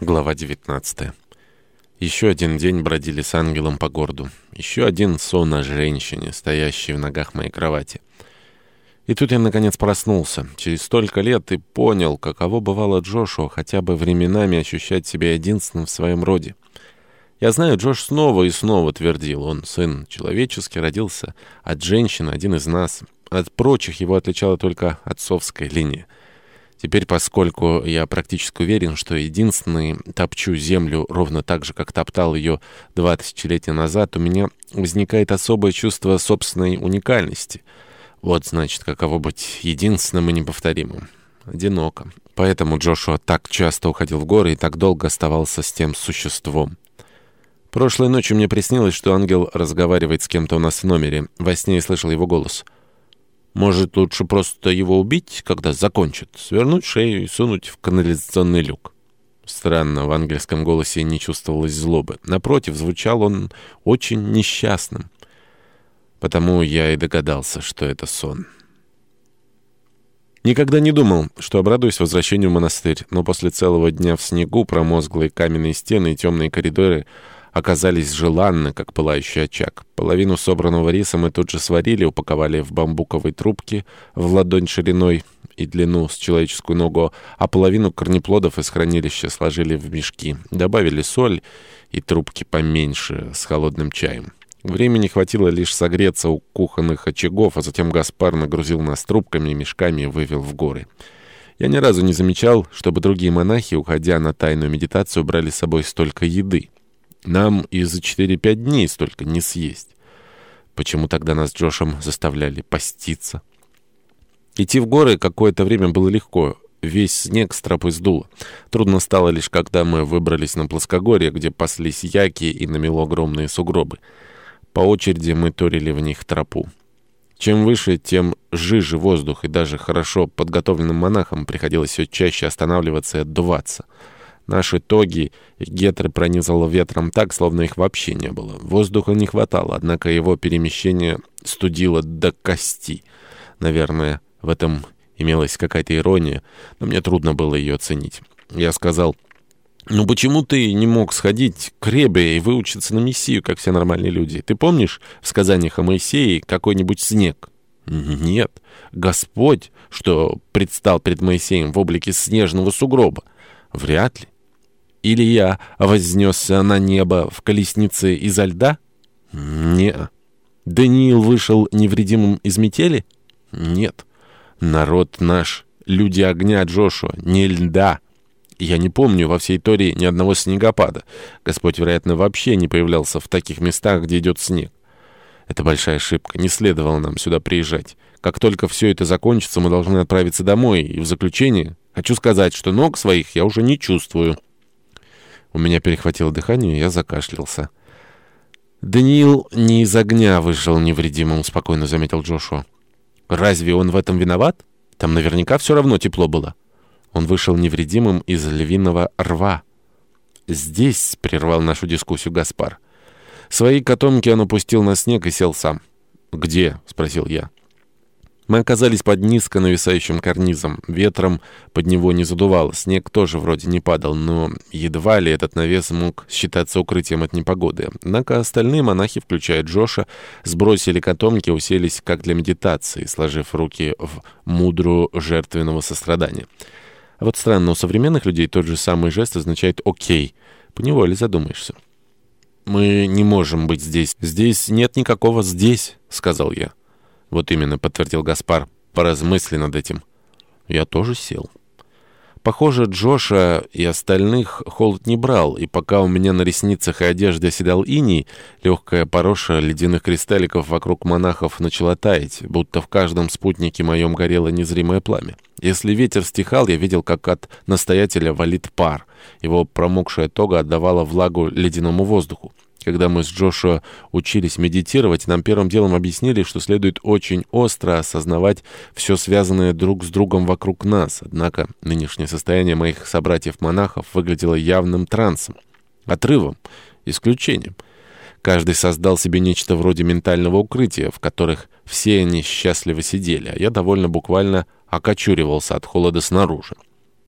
Глава 19 Еще один день бродили с ангелом по городу. Еще один сон о женщине, стоящей в ногах моей кровати. И тут я, наконец, проснулся. Через столько лет и понял, каково бывало Джошуа хотя бы временами ощущать себя единственным в своем роде. Я знаю, Джош снова и снова твердил, он сын человеческий, родился от женщины, один из нас. От прочих его отличала только отцовская линия. Теперь, поскольку я практически уверен, что единственный топчу землю ровно так же, как топтал ее два тысячелетия назад, у меня возникает особое чувство собственной уникальности. Вот, значит, каково быть единственным и неповторимым. Одиноко. Поэтому Джошуа так часто уходил в горы и так долго оставался с тем существом. Прошлой ночью мне приснилось, что ангел разговаривает с кем-то у нас в номере. Во сне я слышал его голос — может, лучше просто его убить, когда закончит, свернуть шею и сунуть в канализационный люк. Странно, в ангельском голосе не чувствовалось злобы. Напротив, звучал он очень несчастным. Потому я и догадался, что это сон. Никогда не думал, что обрадуюсь возвращению в монастырь, но после целого дня в снегу, промозглые каменные стены и темные коридоры — оказались желанны, как пылающий очаг. Половину собранного риса мы тут же сварили, упаковали в бамбуковые трубки в ладонь шириной и длину с человеческую ногу, а половину корнеплодов из хранилища сложили в мешки. Добавили соль и трубки поменьше с холодным чаем. Времени хватило лишь согреться у кухонных очагов, а затем Гаспар нагрузил нас трубками и мешками и вывел в горы. Я ни разу не замечал, чтобы другие монахи, уходя на тайную медитацию, брали с собой столько еды. Нам и за 4-5 дней столько не съесть. Почему тогда нас с Джошем заставляли поститься? Идти в горы какое-то время было легко. Весь снег с тропы сдуло. Трудно стало лишь, когда мы выбрались на плоскогорье, где паслись яки и намело огромные сугробы. По очереди мы торили в них тропу. Чем выше, тем жиже воздух, и даже хорошо подготовленным монахам приходилось все чаще останавливаться и отдуваться. Наши тоги и гетры пронизало ветром так, словно их вообще не было. Воздуха не хватало, однако его перемещение студило до кости. Наверное, в этом имелась какая-то ирония, но мне трудно было ее оценить. Я сказал, «Ну почему ты не мог сходить к Ребе и выучиться на Мессию, как все нормальные люди? Ты помнишь в сказаниях о Моисее какой-нибудь снег?» «Нет, Господь, что предстал перед Моисеем в облике снежного сугроба. Вряд ли. Илья вознесся на небо в колеснице изо льда? Не. Даниил вышел невредимым из метели? Нет. Народ наш, люди огня Джошуа, не льда. Я не помню во всей Тории ни одного снегопада. Господь, вероятно, вообще не появлялся в таких местах, где идет снег. Это большая ошибка. Не следовало нам сюда приезжать. Как только все это закончится, мы должны отправиться домой. И в заключение хочу сказать, что ног своих я уже не чувствую. У меня перехватило дыхание, я закашлялся. «Даниил не из огня вышел невредимым», — спокойно заметил Джошуа. «Разве он в этом виноват? Там наверняка все равно тепло было». Он вышел невредимым из львиного рва. «Здесь», — прервал нашу дискуссию Гаспар. Свои котомки он опустил на снег и сел сам. «Где?» — спросил я. Мы оказались под низко нависающим карнизом. Ветром под него не задувало, снег тоже вроде не падал, но едва ли этот навес мог считаться укрытием от непогоды. Однако остальные монахи, включая Джоша, сбросили котомки уселись как для медитации, сложив руки в мудру жертвенного сострадания. А вот странно, у современных людей тот же самый жест означает «окей». Поневоле задумаешься. «Мы не можем быть здесь. Здесь нет никакого «здесь», — сказал я. «Вот именно», — подтвердил Гаспар. «Поразмысли над этим». Я тоже сел. Похоже, Джоша и остальных холод не брал, и пока у меня на ресницах и одежде оседал иней, легкая пороша ледяных кристалликов вокруг монахов начала таять, будто в каждом спутнике моем горело незримое пламя. Если ветер стихал, я видел, как от настоятеля валит пар. Его промокшая тога отдавала влагу ледяному воздуху. Когда мы с Джошуа учились медитировать, нам первым делом объяснили, что следует очень остро осознавать все связанное друг с другом вокруг нас. Однако нынешнее состояние моих собратьев-монахов выглядело явным трансом, отрывом, исключением. Каждый создал себе нечто вроде ментального укрытия, в которых все они счастливо сидели, а я довольно буквально окочуривался от холода снаружи.